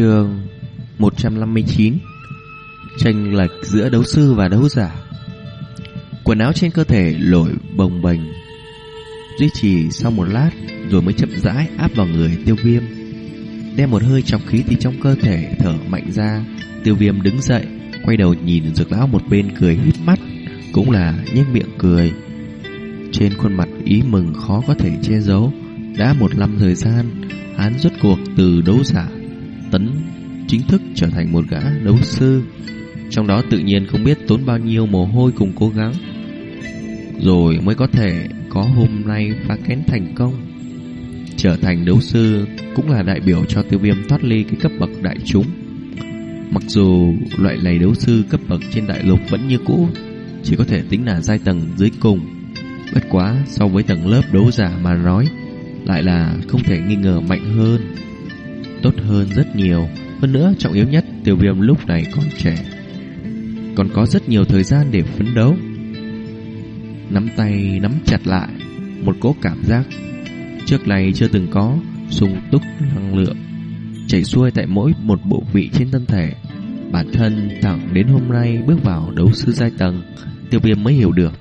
Trường 159 Tranh lệch giữa đấu sư và đấu giả. Quần áo trên cơ thể lội bồng bềnh, Duy trì sau một lát Rồi mới chậm rãi áp vào người tiêu viêm, Đem một hơi trong khí từ trong cơ thể Thở mạnh ra. Tiêu viêm đứng dậy, Quay đầu nhìn dược lão một bên cười hít mắt, Cũng là nhếch miệng cười. Trên khuôn mặt ý mừng khó có thể che giấu, Đã một năm thời gian, Hắn rốt cuộc từ đấu giả Tấn chính thức trở thành một gã đấu sư. Trong đó tự nhiên không biết tốn bao nhiêu mồ hôi cùng cố gắng. Rồi mới có thể có hôm nay phá kén thành công. Trở thành đấu sư cũng là đại biểu cho tiêu viêm thoát ly cái cấp bậc đại chúng. Mặc dù loại này đấu sư cấp bậc trên đại lục vẫn như cũ, Chỉ có thể tính là giai tầng dưới cùng. Bất quá so với tầng lớp đấu giả mà nói, Lại là không thể nghi ngờ mạnh hơn. Tốt hơn rất nhiều Hơn nữa trọng yếu nhất Tiêu viêm lúc này còn trẻ Còn có rất nhiều thời gian để phấn đấu Nắm tay nắm chặt lại Một cỗ cảm giác Trước này chưa từng có sung túc năng lượng chảy xuôi tại mỗi một bộ vị trên thân thể. Bản thân thẳng đến hôm nay bước vào đấu sư giai tầng, tiêu viêm mới hiểu được.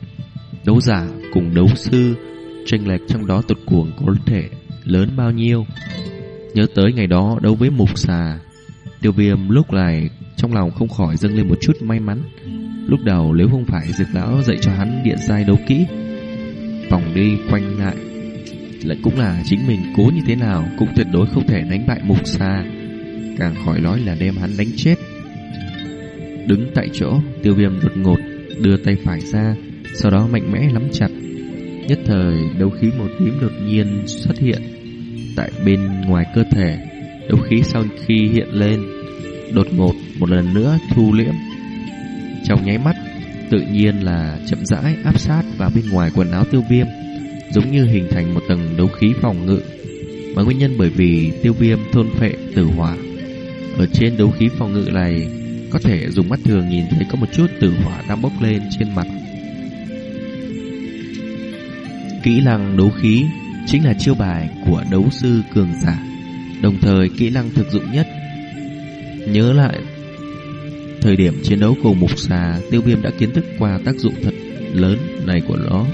Đấu giả cùng đấu sư, tranh lệch trong đó tụt cuồng có thể lớn bao nhiêu. Nhớ tới ngày đó đấu với mục xà, tiêu viêm lúc này trong lòng không khỏi dâng lên một chút may mắn. Lúc đầu nếu không phải dược lão dạy cho hắn điện giai đấu kỹ, vòng đi quanh lại lại cũng là chính mình cố như thế nào cũng tuyệt đối không thể đánh bại mục xa càng khỏi nói là đem hắn đánh chết. Đứng tại chỗ tiêu viêm đột ngột đưa tay phải ra sau đó mạnh mẽ nắm chặt. Nhất thời đấu khí màu tím đột nhiên xuất hiện tại bên ngoài cơ thể đấu khí sau khi hiện lên đột ngột một lần nữa thu liễm trong nháy mắt tự nhiên là chậm rãi áp sát vào bên ngoài quần áo tiêu viêm giống như hình thành một tầng đấu khí phòng ngự. Mà nguyên nhân bởi vì tiêu viêm thôn phệ tử hỏa. Ở trên đấu khí phòng ngự này, có thể dùng mắt thường nhìn thấy có một chút tử hỏa đang bốc lên trên mặt. Kỹ năng đấu khí chính là chiêu bài của đấu sư cường giả, đồng thời kỹ năng thực dụng nhất. Nhớ lại thời điểm chiến đấu cùng mục xà, tiêu viêm đã kiến thức qua tác dụng thật lớn này của nó.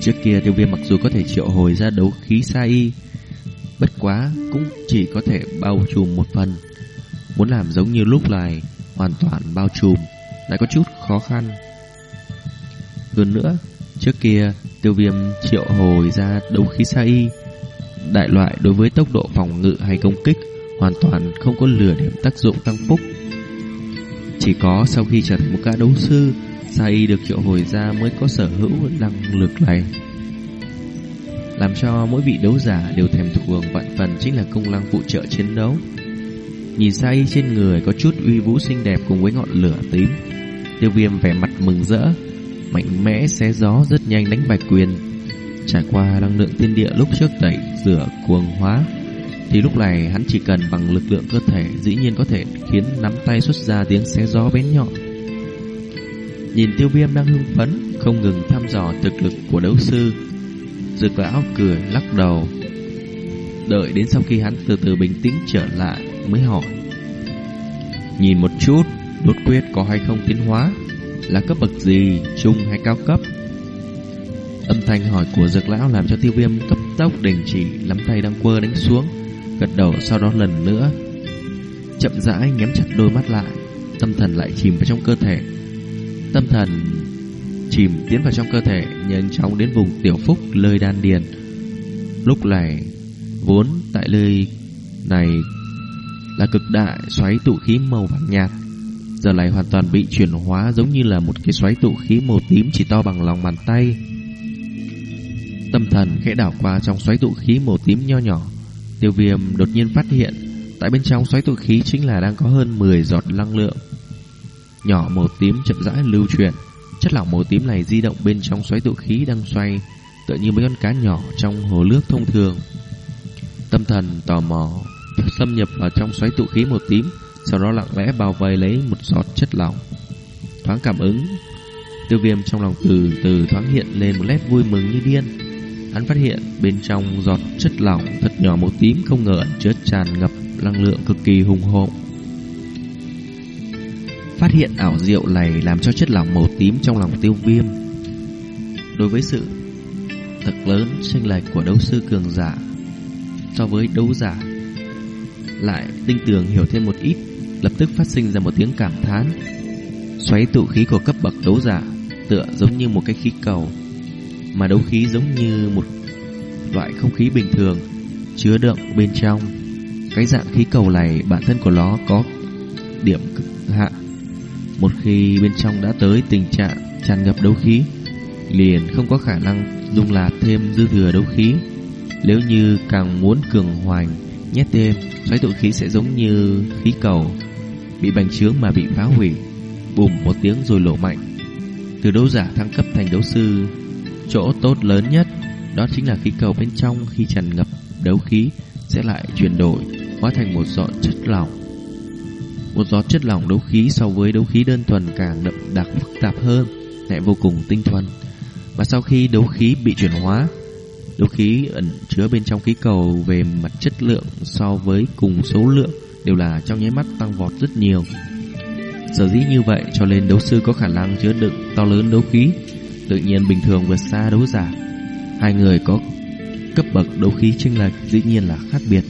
Trước kia tiêu viêm mặc dù có thể triệu hồi ra đấu khí sa y Bất quá cũng chỉ có thể bao trùm một phần Muốn làm giống như lúc này Hoàn toàn bao trùm Lại có chút khó khăn Hơn nữa Trước kia, tiêu viêm triệu hồi ra đấu khí sa y. Đại loại đối với tốc độ phòng ngự hay công kích Hoàn toàn không có lửa điểm tác dụng tăng phúc. Chỉ có sau khi trở thành một gã đấu sư, Sai được triệu hồi ra mới có sở hữu năng lực này. Làm cho mỗi vị đấu giả đều thèm thuồng vạn phần chính là công năng phụ trợ chiến đấu. Nhìn Sai trên người có chút uy vũ xinh đẹp cùng với ngọn lửa tím, Tiêu viêm vẻ mặt mừng rỡ. Mạnh mẽ xé gió rất nhanh đánh bạch quyền. Trải qua năng lượng thiên địa lúc trước tẩy rửa cuồng hóa, Thì lúc này hắn chỉ cần bằng lực lượng cơ thể Dĩ nhiên có thể khiến nắm tay xuất ra tiếng xé gió bén nhọn. Nhìn tiêu viêm đang hưng phấn, Không ngừng thăm dò thực lực của đấu sư. Dược lão cười lắc đầu. Đợi đến sau khi hắn từ từ bình tĩnh trở lại Mới hỏi. Nhìn một chút, đốt quyết có hay không tiến hóa? Là cấp bậc gì Trung hay cao cấp? Âm thanh hỏi của dược lão làm cho tiêu viêm cấp tốc đình chỉ Lắm tay đang quơ đánh xuống Gật đầu sau đó lần nữa. Chậm rãi nhắm chặt đôi mắt lại Tâm thần lại chìm vào trong cơ thể. Tâm thần chìm tiến vào trong cơ thể, nhanh chóng đến vùng tiểu phúc lơi đan điền. Lúc này, vốn tại nơi này là cực đại xoáy tụ khí màu vàng nhạt, giờ này hoàn toàn bị chuyển hóa giống như là một cái xoáy tụ khí màu tím chỉ to bằng lòng bàn tay. Tâm thần khẽ đảo qua trong xoáy tụ khí màu tím nho nhỏ, Tiêu Viêm đột nhiên phát hiện, tại bên trong xoáy tụ khí chính là đang có hơn 10 giọt năng lượng nhỏ màu tím chậm rãi lưu chuyển. Chất lỏng màu tím này di động bên trong xoáy tụ khí đang xoay, tựa như mấy con cá nhỏ trong hồ nước thông thường. Tâm thần tò mò xâm nhập vào trong xoáy tụ khí màu tím, sau đó lặng lẽ bao vây lấy một giọt chất lỏng. Thoáng cảm ứng, tiêu viêm trong lòng từ từ thoáng hiện lên một nét vui mừng như điên. Hắn phát hiện bên trong giọt chất lỏng thật nhỏ màu tím không ngờ ẩn chứa tràn ngập năng lượng cực kỳ hùng hồn. Phát hiện ảo diệu này làm cho chất lỏng màu tím trong lòng tiêu viêm. Đối với sự thật lớn chênh lệch của đấu sư cường giả so với đấu giả lại tinh tường hiểu thêm một ít, lập tức phát sinh ra một tiếng cảm thán. Xoáy tụ khí của cấp bậc đấu giả tựa giống như một cái khí cầu, mà đấu khí giống như một loại không khí bình thường chứa đựng bên trong. Cái dạng khí cầu này bản thân của nó có điểm cực hạn. Một khi bên trong đã tới tình trạng tràn ngập đấu khí, liền không có khả năng dung nạp thêm dư thừa đấu khí. Nếu như càng muốn cường hoành, nhét thêm, xoáy tụ khí sẽ giống như khí cầu bị bành trướng mà bị phá hủy. Bùm một tiếng rồi lộ mạnh. Từ đấu giả thăng cấp thành đấu sư, chỗ tốt lớn nhất đó chính là khí cầu bên trong khi tràn ngập đấu khí sẽ lại chuyển đổi hóa thành một giọt chất lỏng. Một giọt chất lỏng đấu khí so với đấu khí đơn thuần càng đậm đặc phức tạp hơn, lại vô cùng tinh thuần. Và sau khi đấu khí bị chuyển hóa, đấu khí ẩn chứa bên trong khí cầu về mặt chất lượng so với cùng số lượng đều là trong nháy mắt tăng vọt rất nhiều. Sở dĩ như vậy cho nên đấu sư có khả năng chứa đựng to lớn đấu khí, tự nhiên bình thường vượt xa đấu giả. Hai người có cấp bậc đấu khí chênh lệch dĩ nhiên là khác biệt.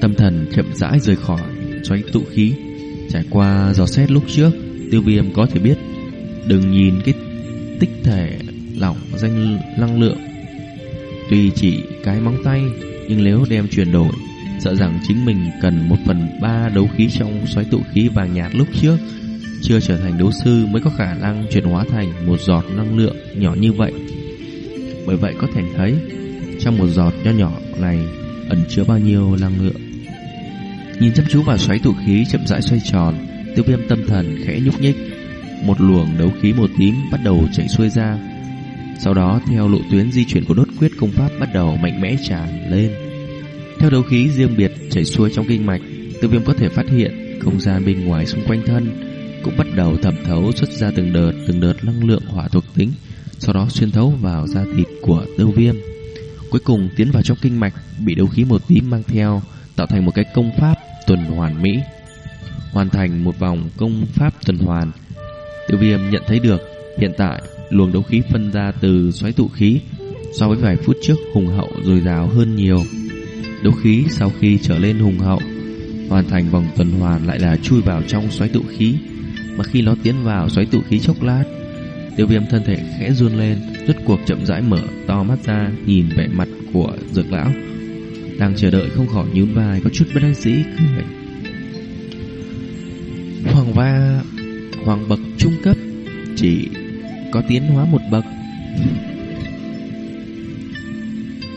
Tâm thần chậm rãi rời khỏi xoáy tụ khí, trải qua dò xét lúc trước, Tiêu Viêm có thể biết, đừng nhìn cái tích thể lỏng danh năng lượng Tuy chỉ cái móng tay Nhưng nếu đem chuyển đổi Sợ rằng chính mình cần một phần ba đấu khí trong xoáy tụ khí vàng nhạt lúc trước. Chưa trở thành đấu sư mới có khả năng chuyển hóa thành một giọt năng lượng nhỏ như vậy. Bởi vậy có thể thấy, Trong một giọt nho nhỏ này ẩn chứa bao nhiêu năng lượng. Nhìn chăm chú vào xoáy tụ khí chậm rãi xoay tròn, Tiêu viêm tâm thần khẽ nhúc nhích. Một luồng đấu khí màu tím bắt đầu chảy xuôi ra. Sau đó, theo lộ tuyến di chuyển của đốt quyết công pháp bắt đầu mạnh mẽ tràn lên. Theo đấu khí riêng biệt chảy xuôi trong kinh mạch, Tiêu Viêm có thể phát hiện không gian bên ngoài xung quanh thân cũng bắt đầu thẩm thấu xuất ra từng đợt từng đợt năng lượng hỏa thuộc tính, sau đó xuyên thấu vào da thịt của Tiêu Viêm. Cuối cùng tiến vào trong kinh mạch, bị đấu khí một tím mang theo, tạo thành một cái công pháp tuần hoàn mỹ. Hoàn thành một vòng công pháp tuần hoàn, Tiêu Viêm nhận thấy được hiện tại luồng đấu khí phân ra từ xoáy tụ khí so với vài phút trước hùng hậu dồi dào hơn nhiều. Đấu khí sau khi trở lên hùng hậu, hoàn thành vòng tuần hoàn lại là chui vào trong xoáy tụ khí, mà khi nó tiến vào xoáy tụ khí chốc lát, tiêu viêm thân thể khẽ run lên, rốt cuộc chậm rãi mở to mắt ra nhìn vẻ mặt của dược lão. Đang chờ đợi không khỏi nhún vai có chút bất đắc dĩ cười. Hoàng va hoàng bậc trung cấp chỉ có tiến hóa một bậc.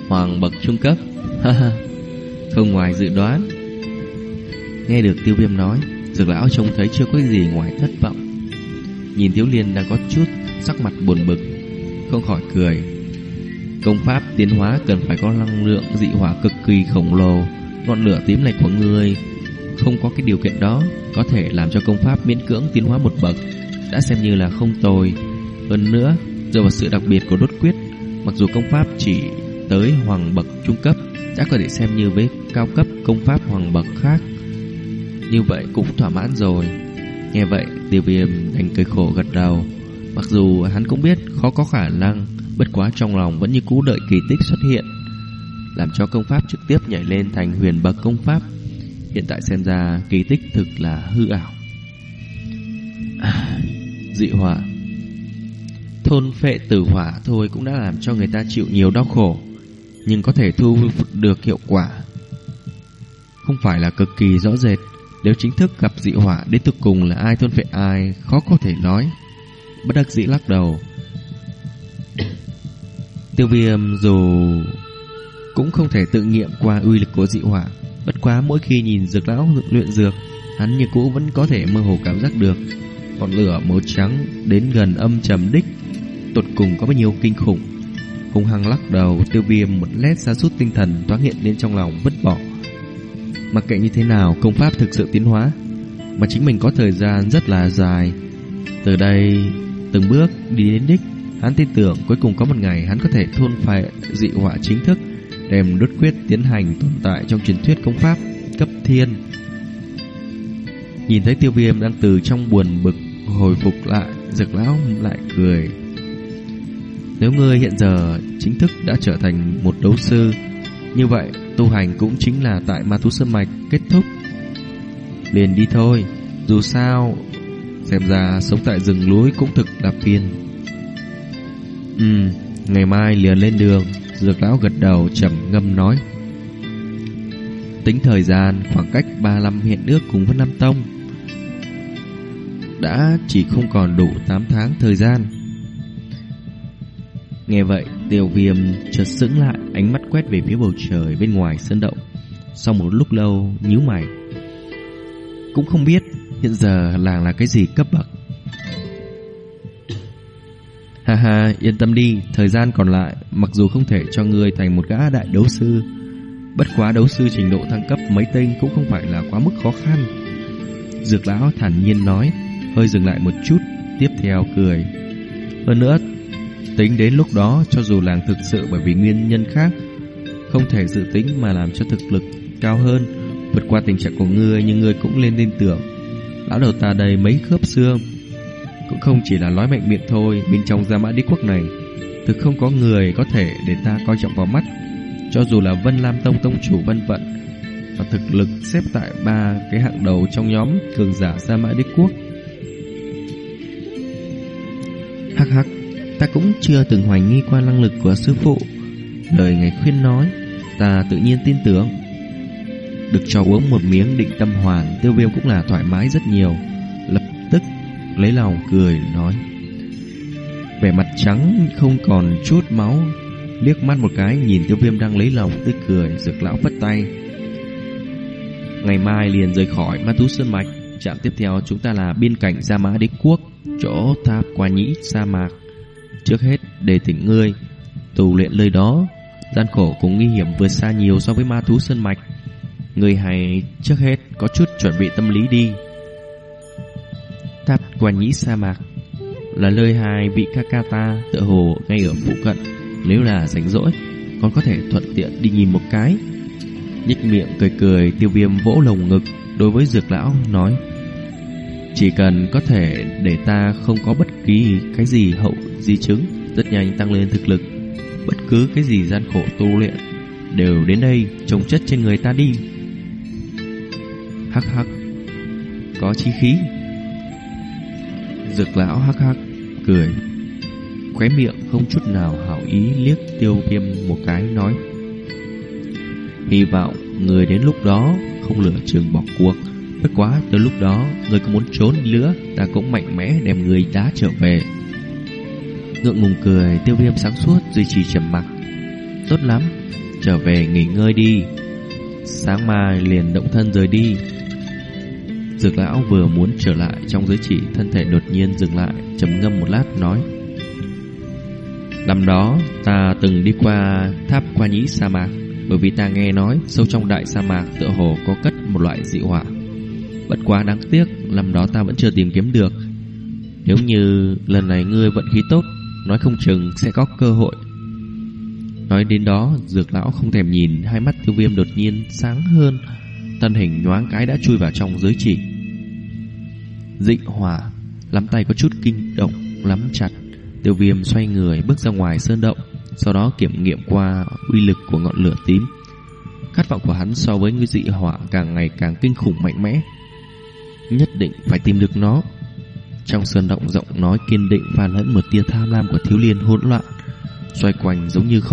Hoàng bậc trung cấp, không ngoài dự đoán. Nghe được tiêu viêm nói, dược lão trông thấy chưa có gì ngoài thất vọng. Nhìn thiếu liên đang có chút sắc mặt buồn bực, không khỏi cười. Công pháp tiến hóa cần phải có năng lượng dị hỏa cực kỳ khổng lồ, ngọn lửa tím này của người không có cái điều kiện đó có thể làm cho công pháp miễn cưỡng tiến hóa một bậc đã xem như là không tồi hơn nữa, dựa vào sự đặc biệt của đốt quyết, mặc dù công pháp chỉ tới hoàng bậc trung cấp, đã có thể xem như với cao cấp công pháp hoàng bậc khác. Như vậy cũng thỏa mãn rồi. Nghe vậy, tiêu viêm đành cười khổ gật đầu. Mặc dù hắn cũng biết khó có khả năng, bất quá trong lòng vẫn như cũ đợi kỳ tích xuất hiện, làm cho công pháp trực tiếp nhảy lên thành huyền bậc công pháp. Hiện tại xem ra kỳ tích thực là hư ảo. À, dị hỏa Thôn phệ tử hỏa thôi cũng đã làm cho người ta chịu nhiều đau khổ nhưng có thể thu được hiệu quả. Không phải là cực kỳ rõ rệt, Nếu chính thức gặp dị hỏa Đến thực cùng là ai, thôn phệ ai, Khó có thể nói. Bất đắc dĩ lắc đầu. Tiêu viêm dù Cũng không thể tự nghiệm qua uy lực của dị hỏa Bất quá mỗi khi nhìn dược lão luyện dược, Hắn như cũ vẫn có thể mơ hồ cảm giác được. Ngọn lửa màu trắng đến gần âm trầm đích, tột cùng có bao nhiêu kinh khủng. Hùng hăng lắc đầu, tiêu viêm một lét xa sút tinh thần thoáng hiện lên trong lòng vứt bỏ. Mặc kệ như thế nào, công pháp thực sự tiến hóa, mà chính mình có thời gian rất là dài. Từ đây, từng bước đi đến đích, hắn tin tưởng cuối cùng có một ngày hắn có thể thôn phệ dị họa chính thức, đem đốt quyết tiến hành tồn tại trong truyền thuyết công pháp cấp thiên. Nhìn thấy tiêu viêm đang từ trong buồn bực hồi phục lại, dược lão lại cười. Nếu ngươi hiện giờ chính thức đã trở thành một đấu sư, như vậy tu hành cũng chính là tại Ma Thú Sơn Mạch kết thúc. Liền đi thôi, dù sao, xem ra sống tại rừng núi cũng thực là phiền. Ừ, ngày mai liền lên đường, dược lão gật đầu trầm ngâm nói. Tính thời gian khoảng cách 35 hiện nước cùng Vân Nam Tông đã chỉ không còn đủ 8 tháng thời gian. Nghe vậy, tiêu viêm chợt sững lại, ánh mắt quét về phía bầu trời bên ngoài sân động. Sau một lúc lâu, nhíu mày. Cũng không biết hiện giờ làng là cái gì cấp bậc. Ha ha, yên tâm đi, thời gian còn lại, mặc dù không thể cho ngươi thành một gã đại đấu sư, bất quá đấu sư trình độ thăng cấp mấy tinh cũng không phải là quá mức khó khăn. Dược lão thản nhiên nói, hơi dừng lại một chút, tiếp theo cười. Hơn nữa, tính đến lúc đó cho dù làng thực sự bởi vì nguyên nhân khác, không thể dự tính mà làm cho thực lực cao hơn, vượt qua tình trạng của ngươi nhưng ngươi cũng lên tin tưởng. Lão đầu ta đầy mấy khớp xương, cũng không chỉ là nói mạnh miệng thôi, bên trong Gia Mã Đế quốc này, thực không có người có thể để ta coi trọng vào mắt. Cho dù là Vân Lam Tông Tông chủ Vân Vận, và thực lực xếp tại ba cái hạng đầu trong nhóm cường giả Gia Mã Đế quốc, Hắc hắc, ta cũng chưa từng hoài nghi qua năng lực của sư phụ. Lời ngài khuyên nói, ta tự nhiên tin tưởng. Được cho uống một miếng định tâm hoàn, tiêu viêm cũng là thoải mái rất nhiều. Lập tức lấy lòng cười nói. Vẻ mặt trắng không còn chút máu, liếc mắt một cái nhìn tiêu viêm đang lấy lòng tươi cười, rực lão phất tay. Ngày mai liền rời khỏi ma tú sơn mạch, trạm tiếp theo chúng ta là biên cảnh Gia Mã Đế Quốc chỗ tháp qua nhĩ sa mạc. Trước hết để tỉnh ngươi, tù luyện nơi đó, gian khổ cũng nguy hiểm vượt xa nhiều so với ma thú sơn mạch. Ngươi hãy trước hết có chút chuẩn bị tâm lý đi. Tháp qua nhĩ sa mạc là nơi hai vị Kakata tự hồ ngay ở phụ cận. Nếu là rảnh rỗi, còn có thể thuận tiện đi nhìn một cái. Nhích miệng cười cười tiêu viêm vỗ lồng ngực đối với dược lão nói chỉ cần có thể để ta không có bất kỳ cái gì hậu di chứng, rất nhanh tăng lên thực lực. Bất cứ cái gì gian khổ tu luyện, đều đến đây trồng chất trên người ta đi. Hắc hắc, có chi khí. dược lão hắc hắc, cười. Khóe miệng không chút nào hảo ý liếc tiêu viêm một cái nói. Hy vọng người đến lúc đó không lửa trường bỏ cuộc Bất quá từ lúc đó, Người có muốn trốn nữa Ta cũng mạnh mẽ đem người đá trở về. Ngượng ngùng cười, Tiêu viêm sáng suốt, duy trì trầm mặc. Tốt lắm, Trở về nghỉ ngơi đi. Sáng mai liền động thân rời đi. Dược lão vừa muốn trở lại, Trong giới chỉ thân thể đột nhiên dừng lại, trầm ngâm một lát, nói, Năm đó, ta từng đi qua tháp qua nhĩ sa mạc, Bởi vì ta nghe nói Sâu trong đại sa mạc tựa hồ có cất một loại dị hỏa Bất quá đáng tiếc, Năm đó ta vẫn chưa tìm kiếm được. Nếu như lần này ngươi vận khí tốt, Nói không chừng sẽ có cơ hội. Nói đến đó, Dược lão không thèm nhìn, Hai mắt tiêu viêm đột nhiên sáng hơn. Thân hình nhoáng cái đã chui vào trong giới chỉ. Dị hỏa, Lắm tay có chút kinh động, Lắm chặt. Tiêu viêm xoay người, bước ra ngoài sơn động, Sau đó kiểm nghiệm qua uy lực của ngọn lửa tím. Khát vọng của hắn so với người dị hỏa càng ngày càng kinh khủng mạnh mẽ. Nhất định phải tìm được nó. Trong sơn động rộng nói kiên định pha lẫn một tia tham lam của thiếu liên hỗn loạn, Xoay quanh giống như không